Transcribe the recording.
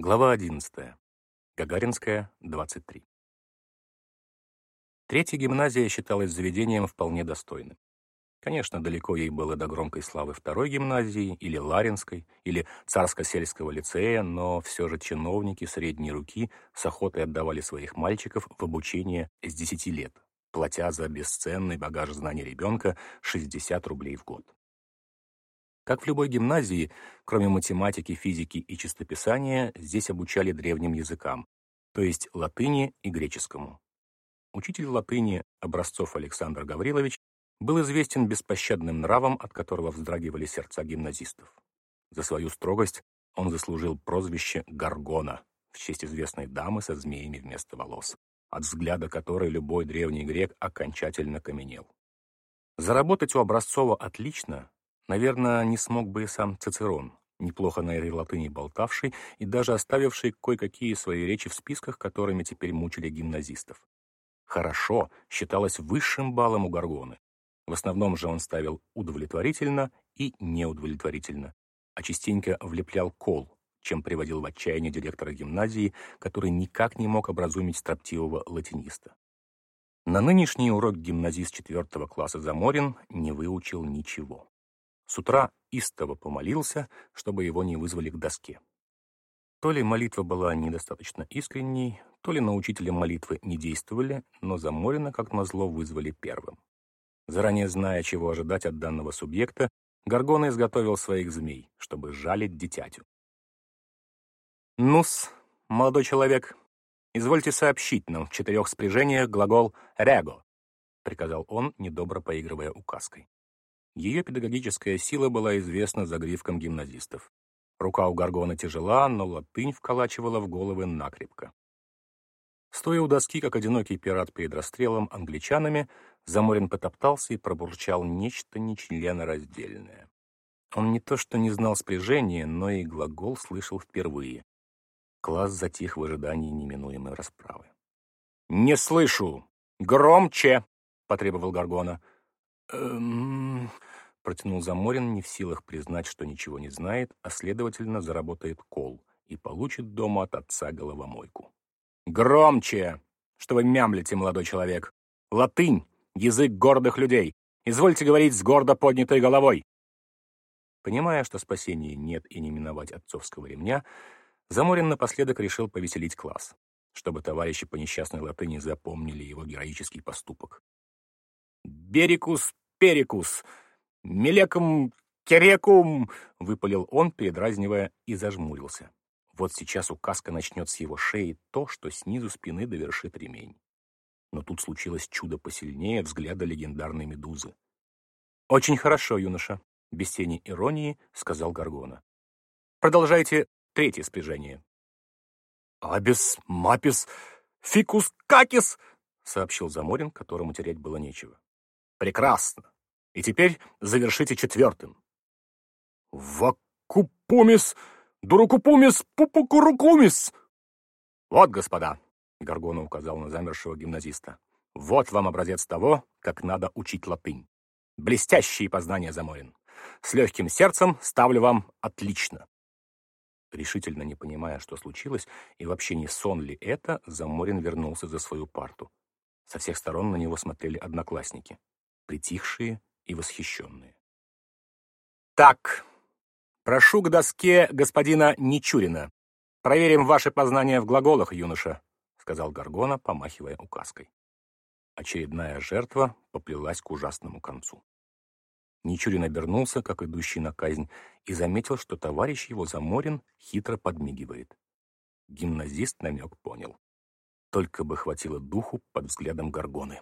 Глава 11. Гагаринская, 23. Третья гимназия считалась заведением вполне достойным. Конечно, далеко ей было до громкой славы второй гимназии, или Ларинской, или Царско-сельского лицея, но все же чиновники средней руки с охотой отдавали своих мальчиков в обучение с 10 лет, платя за бесценный багаж знаний ребенка 60 рублей в год. Как в любой гимназии, кроме математики, физики и чистописания, здесь обучали древним языкам, то есть латыни и греческому. Учитель латыни Образцов Александр Гаврилович был известен беспощадным нравом, от которого вздрагивали сердца гимназистов. За свою строгость он заслужил прозвище Гаргона в честь известной дамы со змеями вместо волос, от взгляда которой любой древний грек окончательно каменел. Заработать у Образцова отлично Наверное, не смог бы и сам Цицерон, неплохо на этой латыни болтавший и даже оставивший кое-какие свои речи в списках, которыми теперь мучили гимназистов. «Хорошо» считалось высшим баллом у Гаргоны. В основном же он ставил удовлетворительно и неудовлетворительно, а частенько влеплял кол, чем приводил в отчаяние директора гимназии, который никак не мог образумить строптивого латиниста. На нынешний урок гимназист четвертого класса Заморин не выучил ничего. С утра истово помолился, чтобы его не вызвали к доске. То ли молитва была недостаточно искренней, то ли на учителя молитвы не действовали, но Заморина, как назло, вызвали первым. Заранее зная, чего ожидать от данного субъекта, Гаргона изготовил своих змей, чтобы жалить дитятю. «Ну-с, молодой человек, извольте сообщить нам в четырех спряжениях глагол «рего», — приказал он, недобро поигрывая указкой. Ее педагогическая сила была известна загривкам гимназистов. Рука у Гаргона тяжела, но латынь вколачивала в головы накрепко. Стоя у доски, как одинокий пират перед расстрелом англичанами, Заморин потоптался и пробурчал нечто нечленораздельное. Он не то что не знал спряжения, но и глагол слышал впервые. Класс затих в ожидании неминуемой расправы. «Не слышу! Громче!» — потребовал Гаргона. «Эм...» протянул Заморин, не в силах признать, что ничего не знает, а, следовательно, заработает кол и получит дома от отца головомойку. «Громче! Что вы мямлите, молодой человек? Латынь — язык гордых людей. Извольте говорить с гордо поднятой головой!» Понимая, что спасения нет и не миновать отцовского ремня, Заморин напоследок решил повеселить класс, чтобы товарищи по несчастной латыни запомнили его героический поступок. «Берикус перикус!» «Мелекум керекум!» — выпалил он, передразнивая, и зажмурился. Вот сейчас указка начнет с его шеи то, что снизу спины довершит ремень. Но тут случилось чудо посильнее взгляда легендарной медузы. «Очень хорошо, юноша», — без тени иронии сказал Гаргона. «Продолжайте третье спряжение». «Абис, мапис, фикус какис!» — сообщил Заморин, которому терять было нечего. «Прекрасно. И теперь завершите четвертым. Вакупумис, дурукупумис, пупукурукумис. Вот, господа, Гаргона указал на замершего гимназиста. Вот вам образец того, как надо учить латынь. Блестящие познания, Заморин. С легким сердцем ставлю вам отлично. Решительно не понимая, что случилось, и вообще не сон ли это, Заморин вернулся за свою парту. Со всех сторон на него смотрели одноклассники, притихшие и восхищенные. «Так, прошу к доске господина Нечурина. Проверим ваши познания в глаголах, юноша», — сказал Гаргона, помахивая указкой. Очередная жертва поплелась к ужасному концу. Нечурин обернулся, как идущий на казнь, и заметил, что товарищ его Заморин хитро подмигивает. Гимназист намек понял. Только бы хватило духу под взглядом Гаргоны.